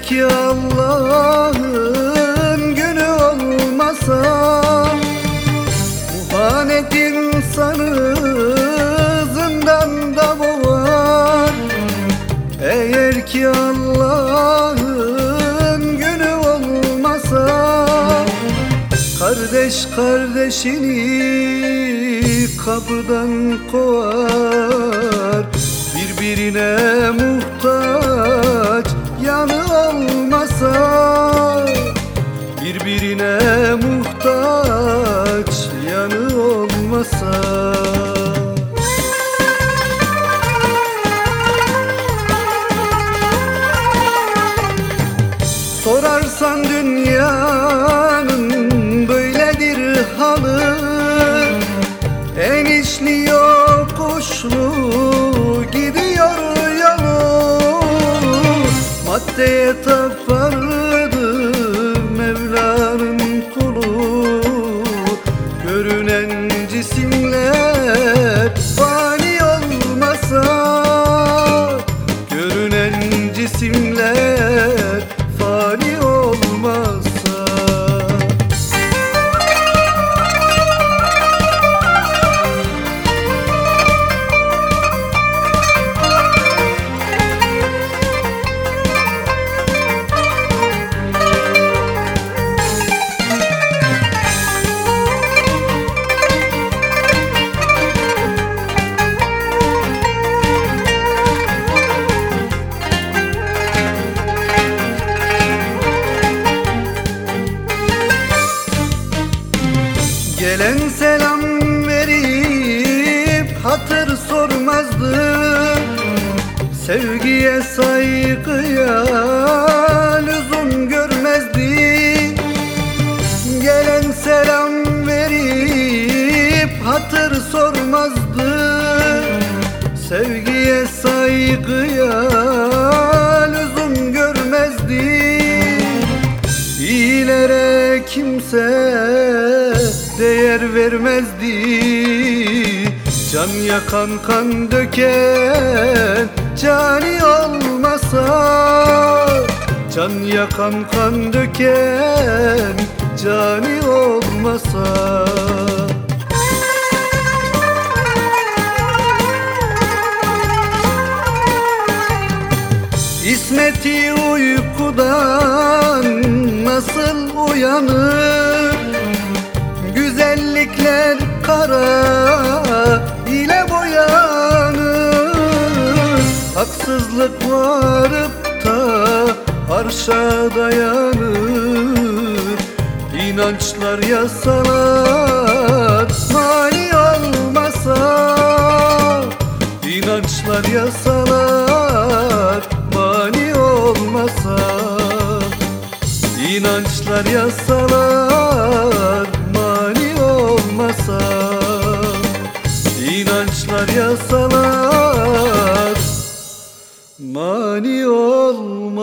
ki Allah'ın günü olmasa Muhanet insanı zindanda boğar Eğer ki Allah'ın günü olmasa Kardeş kardeşini kapıdan kovar. Birbirine muhtaç olmasa Birbirine muhtaç yanı të jetë për Sevgiye saygıya lüzum görmezdi. Gelen selam verip hatır sormazdı. Sevgiye saygıya lüzum görmezdi. İyilere kimse değer vermezdi. Can yakan kan döken cani olmasa Can yakan kan döken cani olmasa. İsmeti uykudan nasıl uyanır Haksızlık varıp da arşa dayanır. İnançlar yasalar mani olmasa. İnançlar yasalar mani olmasa. İnançlar yasalar mani olmasa. İnançlar yasalar mani olmasa